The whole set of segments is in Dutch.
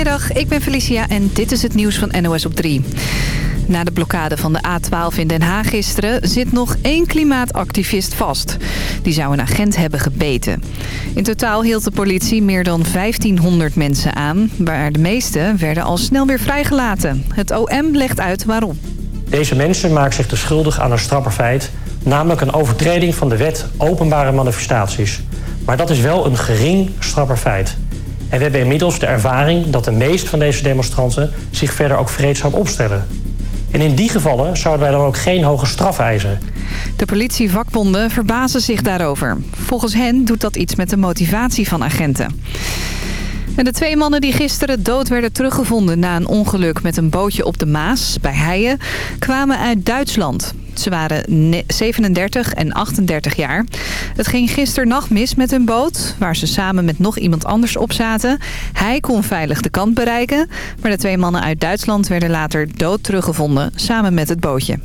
Goedemiddag, ik ben Felicia en dit is het nieuws van NOS op 3. Na de blokkade van de A12 in Den Haag gisteren zit nog één klimaatactivist vast. Die zou een agent hebben gebeten. In totaal hield de politie meer dan 1500 mensen aan... waar de meeste werden al snel weer vrijgelaten. Het OM legt uit waarom. Deze mensen maken zich dus schuldig aan een strapperfeit... namelijk een overtreding van de wet openbare manifestaties. Maar dat is wel een gering strapperfeit... En we hebben inmiddels de ervaring dat de meeste van deze demonstranten zich verder ook vreedzaam opstellen. En in die gevallen zouden wij dan ook geen hoge straf eisen. De politievakbonden verbazen zich daarover. Volgens hen doet dat iets met de motivatie van agenten. En de twee mannen die gisteren dood werden teruggevonden na een ongeluk met een bootje op de Maas bij Heijen kwamen uit Duitsland. Ze waren 37 en 38 jaar. Het ging gisternacht mis met hun boot, waar ze samen met nog iemand anders op zaten. Hij kon veilig de kant bereiken, maar de twee mannen uit Duitsland werden later dood teruggevonden, samen met het bootje.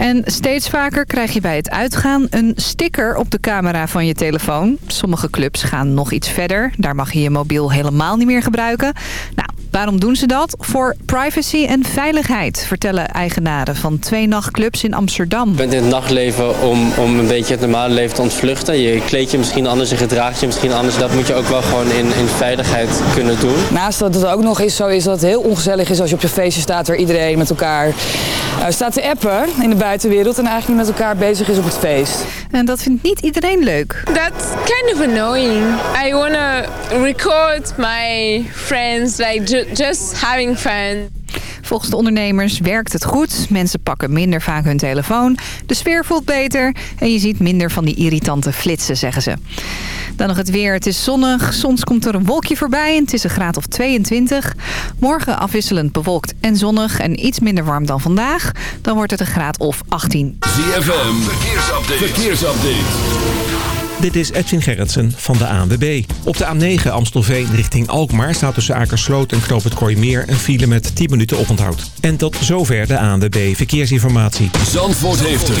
En steeds vaker krijg je bij het uitgaan een sticker op de camera van je telefoon. Sommige clubs gaan nog iets verder. Daar mag je je mobiel helemaal niet meer gebruiken. Nou, Waarom doen ze dat? Voor privacy en veiligheid, vertellen eigenaren van twee nachtclubs in Amsterdam. Je bent in het nachtleven om, om een beetje het normale leven te ontvluchten. Je kleed je misschien anders, je gedraagt je misschien anders. Dat moet je ook wel gewoon in, in veiligheid kunnen doen. Naast dat het ook nog eens zo is dat het heel ongezellig is als je op je feestje staat... waar iedereen met elkaar uh, staat te appen in de buitenwereld... en eigenlijk niet met elkaar bezig is op het feest. En dat vindt niet iedereen leuk. That's kind of annoying. I want to record my friends like just having fun. Volgens de ondernemers werkt het goed. Mensen pakken minder vaak hun telefoon. De sfeer voelt beter. En je ziet minder van die irritante flitsen, zeggen ze. Dan nog het weer. Het is zonnig. Soms komt er een wolkje voorbij. En het is een graad of 22. Morgen afwisselend bewolkt en zonnig. En iets minder warm dan vandaag. Dan wordt het een graad of 18. ZFM. Verkeersupdate. Verkeersupdate. Dit is Edwin Gerritsen van de ANWB. Op de A9 Amstelveen richting Alkmaar staat tussen Akersloot en Knoop het Kooimeer een file met 10 minuten oponthoud. En tot zover de ANWB Verkeersinformatie. Zandvoort heeft het.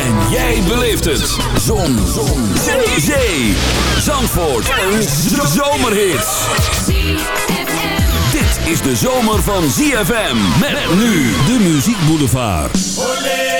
En jij beleeft het. Zon. Zon. Zee. Zee. Zandvoort. Een zomerhit. Dit is de zomer van ZFM. Met nu de Muziek Boulevard. voor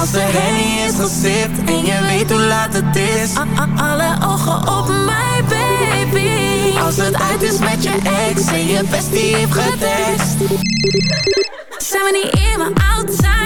als er hennie is gesipt en je weet hoe laat het is. A Alle ogen op mij baby. Als het uit is met je ex en je bestie heeft getest. Zijn we niet in mijn outside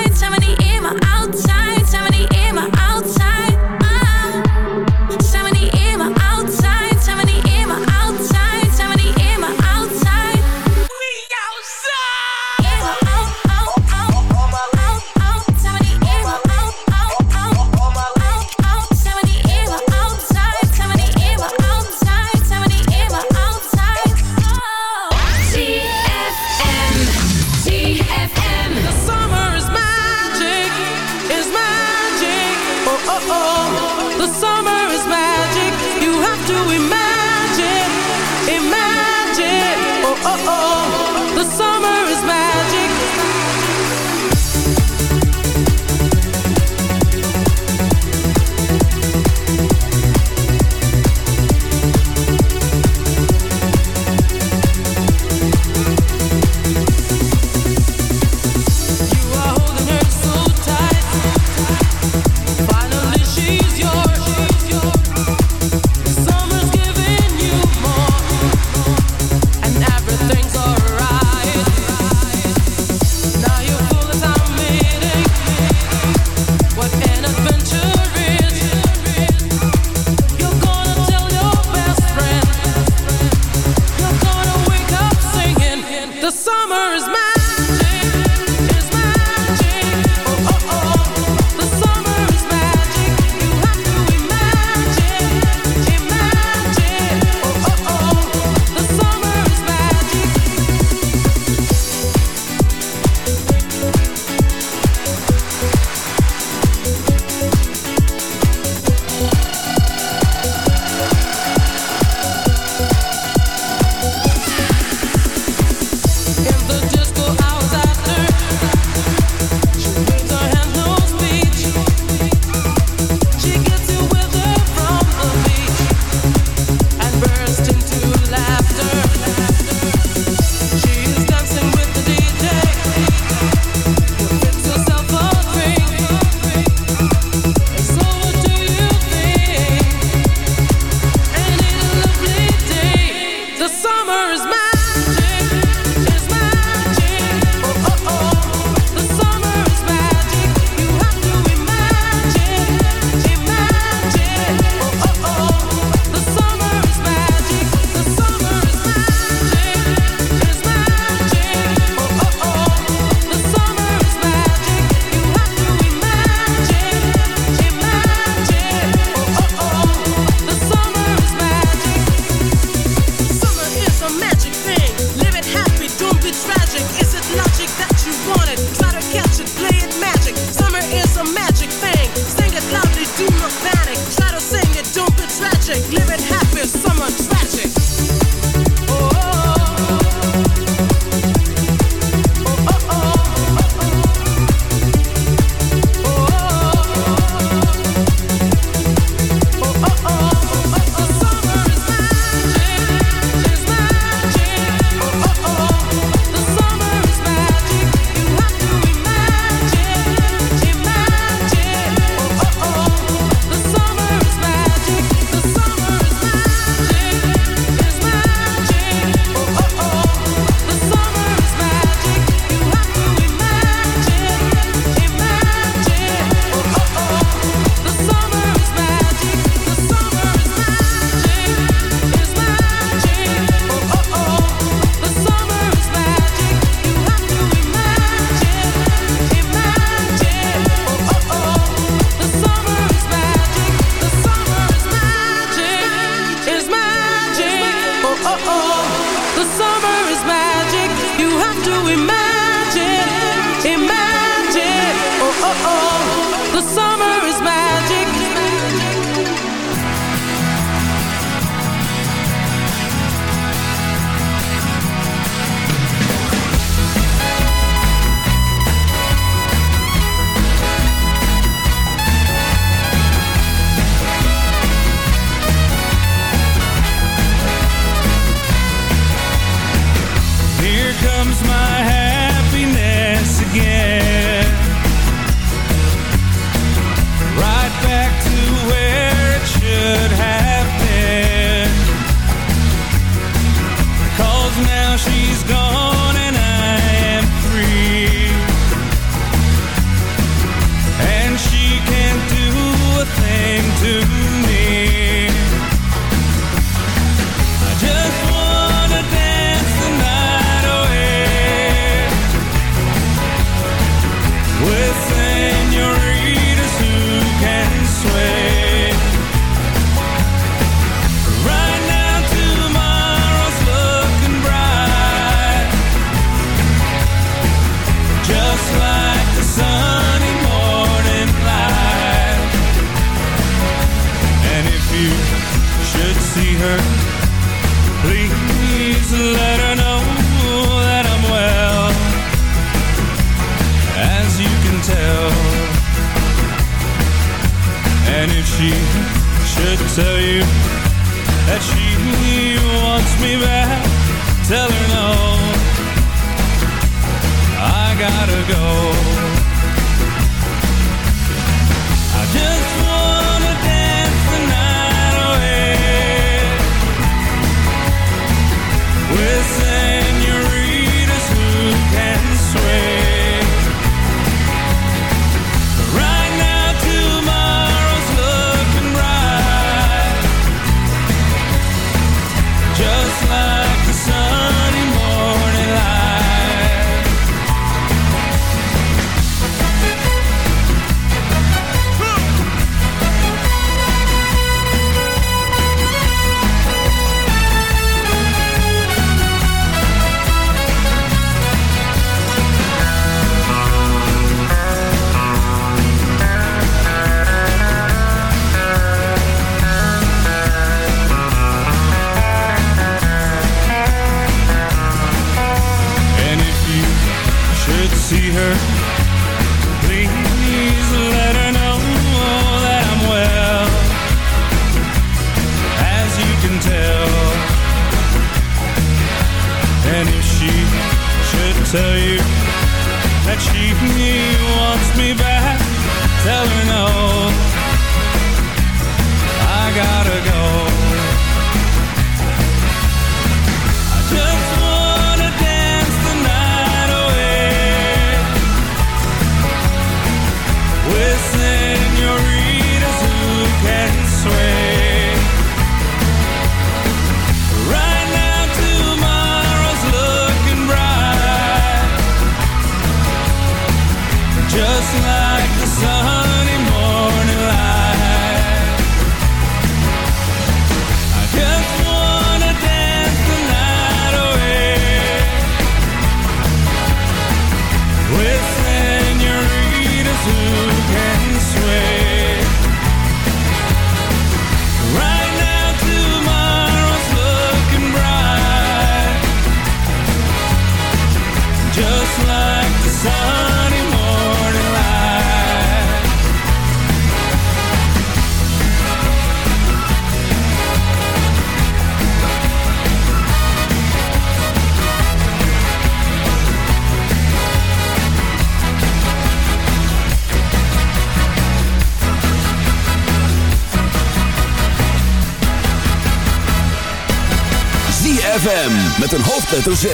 ZFM met een hoofdletter Z.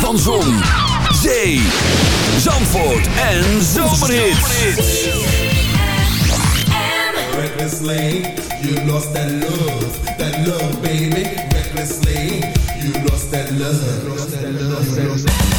Van Zon, Zee, Zandvoort en Zomerhit. Recklessly, you lost that love, that love baby. Recklessly, you lost that love, lost that love.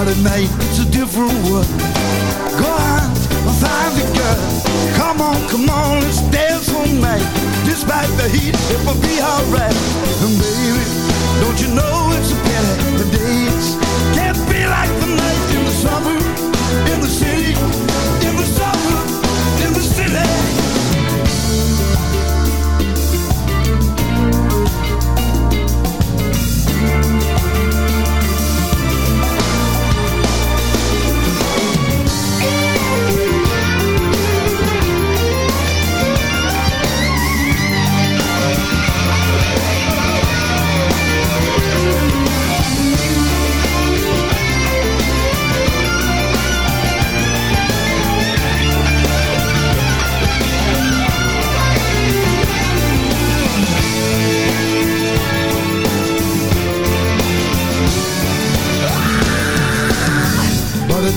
But at night it's a different world Go on, and find a girl. Come on, come on, let's dance all night Despite the heat, it will be alright. And baby, don't you know it's a pity The days can't be like the night In the summer, in the city In the summer, in the city.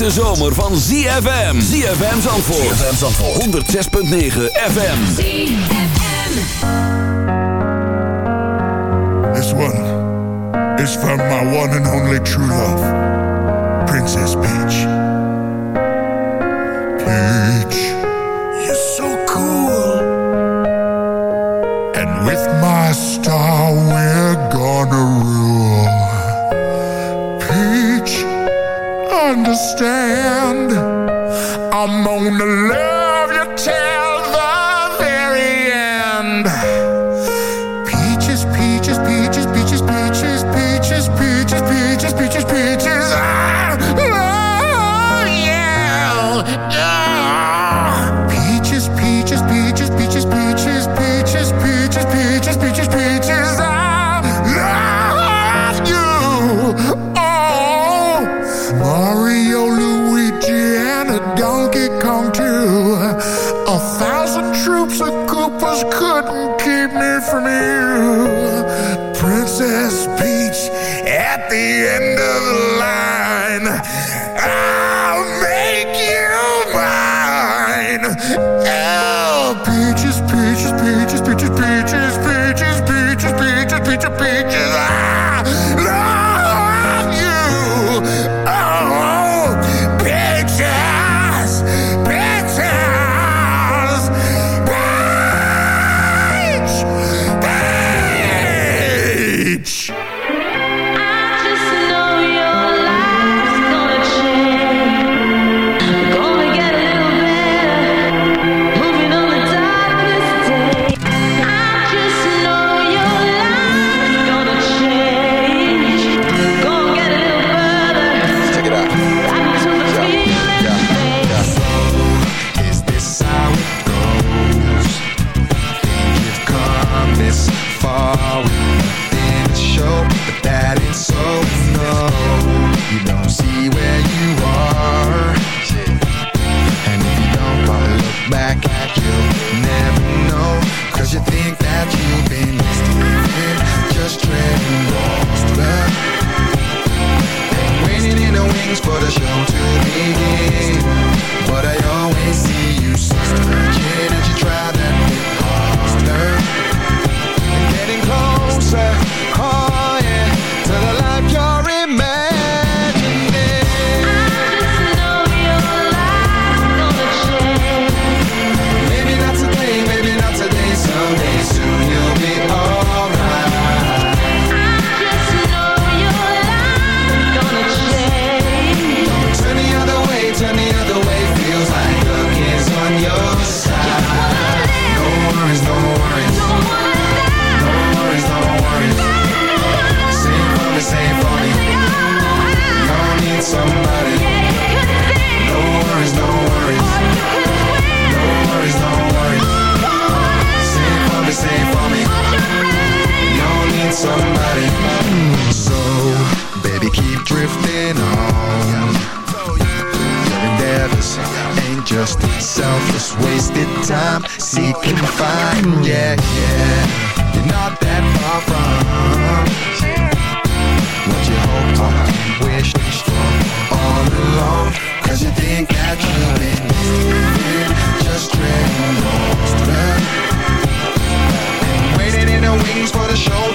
De zomer van ZFM. ZFM Zandvoort. ZFM Zandvoort. 106.9 FM. This one is from my one and only true love. Princess Peach. I'm seeking fun, yeah, yeah. You're not that far from what you hoped for, wished for all along. Cause you think that you've been living just dreaming, and waiting in the wings for the show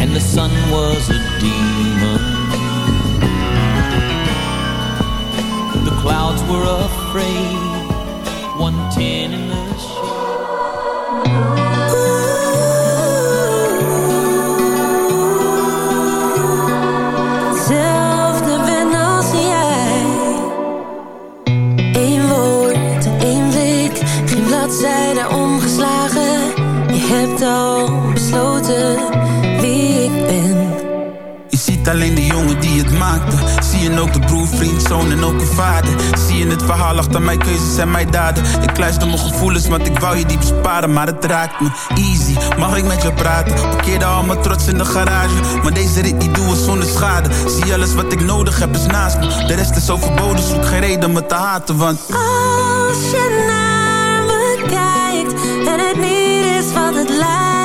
and the sun was a demon. The clouds were afraid, one tin in the Hetzelfde Zie je ook de broer, vriend, zoon en ook een vader. Zie je het verhaal achter mijn keuzes en mijn daden. Ik luister mijn gevoelens, want ik wou je die besparen, maar het raakt me. Easy, mag ik met je praten? Parkeerde al mijn trots in de garage. Maar deze rit niet doen zonder schade. Zie alles wat ik nodig heb is naast me. De rest is overbodig, zoek geen reden me te haten, want... Als je naar me kijkt en het niet is wat het lijkt,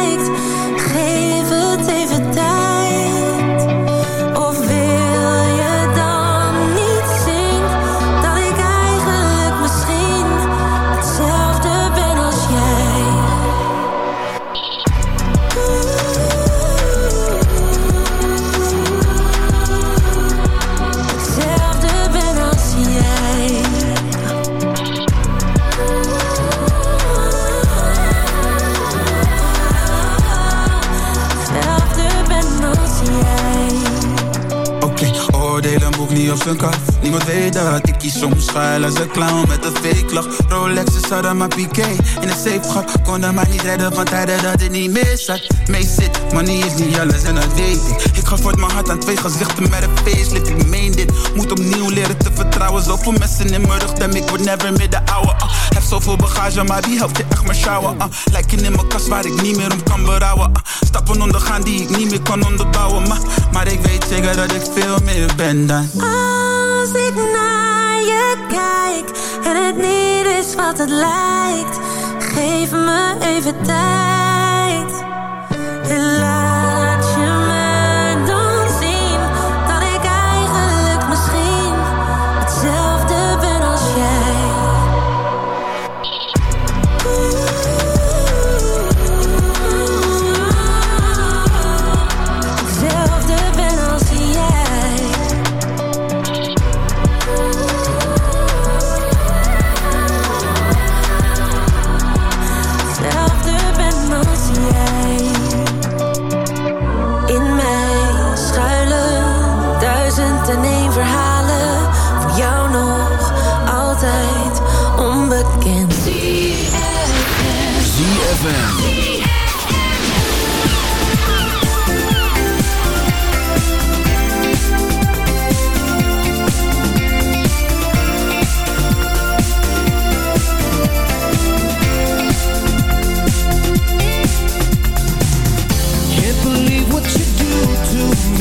Niemand weet dat ik kies soms schuil als een clown met een fake lach. Rolex is hadden maar piqué in een safe gat. Kon hem maar niet redden van tijden dat het niet meer zat. Mee zit, money is niet alles en dat weet ik. Voort mijn hart aan twee gezichten met een facelift. Ik meen dit, moet opnieuw leren te vertrouwen. Zoveel mensen in mijn rug, dem ik word never meer de ouwe. ah. heb zoveel bagage, maar wie helpt je echt maar sjouwen? ah. Lijken in mijn kast waar ik niet meer om kan berouwen. ah. Stappen ondergaan die ik niet meer kan onderbouwen. Maar, maar ik weet zeker dat ik veel meer ben dan. Als ik naar je kijk en het niet is wat het lijkt, geef me even tijd.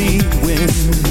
the wind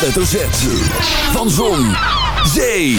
hoofdletter Z. Van Zon, Zee,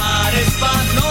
but no